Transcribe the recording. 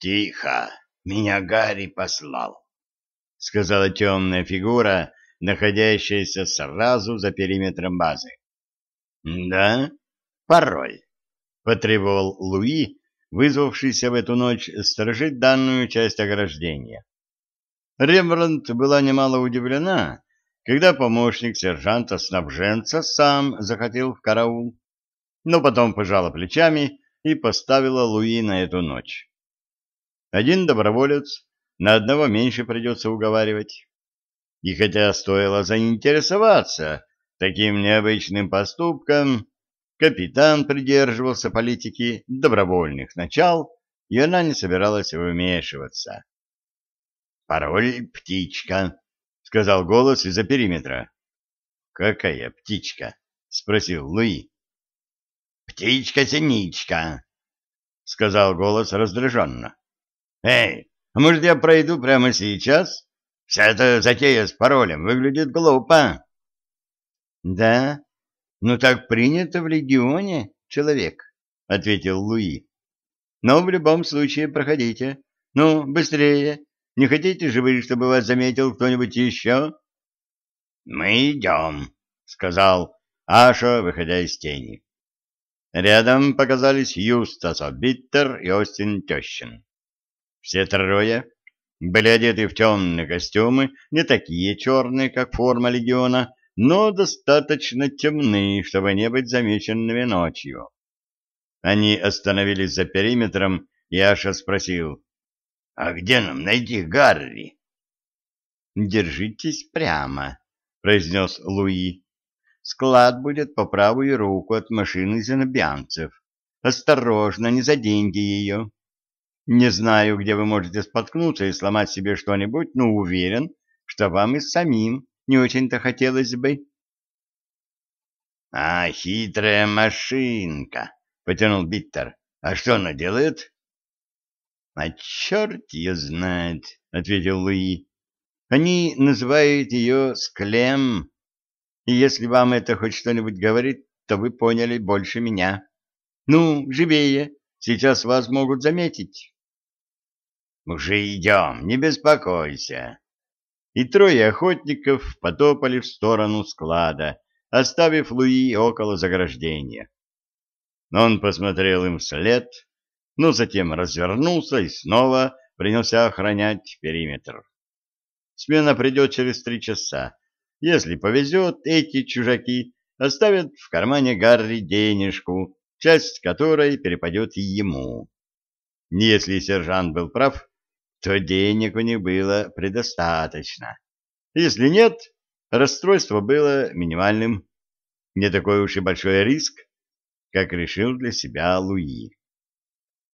Тихо, меня Гарри послал, — сказала темная фигура, находящаяся сразу за периметром базы. — Да, пароль, — потребовал Луи, вызвавшийся в эту ночь сторожить данную часть ограждения. Рембрандт была немало удивлена, когда помощник сержанта-снабженца сам захотел в караул, но потом пожала плечами и поставила Луи на эту ночь. Один доброволец, на одного меньше придется уговаривать. И хотя стоило заинтересоваться таким необычным поступком, капитан придерживался политики добровольных начал, и она не собиралась вмешиваться. «Пароль — птичка», — сказал голос из-за периметра. «Какая птичка?» — спросил Луи. «Птичка-синичка», — сказал голос раздраженно. «Эй, а может, я пройду прямо сейчас? Вся эта затея с паролем выглядит глупо». «Да, ну так принято в легионе, человек», — ответил Луи. «Но в любом случае проходите. Ну, быстрее. Не хотите же вы, чтобы вас заметил кто-нибудь еще?» «Мы идем», — сказал Аша, выходя из тени. Рядом показались Юстас Биттер и Остин Тещин. Все трое были одеты в темные костюмы, не такие черные, как форма легиона, но достаточно темные, чтобы не быть замеченными ночью. Они остановились за периметром, и Аша спросил, «А где нам найти Гарри?» «Держитесь прямо», — произнес Луи. «Склад будет по правую руку от машины зенобианцев. Осторожно, не заденьте ее». Не знаю, где вы можете споткнуться и сломать себе что-нибудь, но уверен, что вам и самим не очень-то хотелось бы. — А, хитрая машинка, — потянул Биттер. — А что она делает? — А черт ее знает, — ответил Луи. — Они называют ее Склем. И если вам это хоть что-нибудь говорит, то вы поняли больше меня. Ну, живее, сейчас вас могут заметить. Уже идем, не беспокойся. И трое охотников потопали в сторону склада, оставив Луи около заграждения. Он посмотрел им вслед, но затем развернулся и снова принялся охранять периметр. Смена придет через три часа. Если повезет, эти чужаки оставят в кармане Гарри денежку, часть которой перепадет ему. Если сержант был прав, то денег у них было предостаточно. Если нет, расстройство было минимальным. Не такой уж и большой риск, как решил для себя Луи.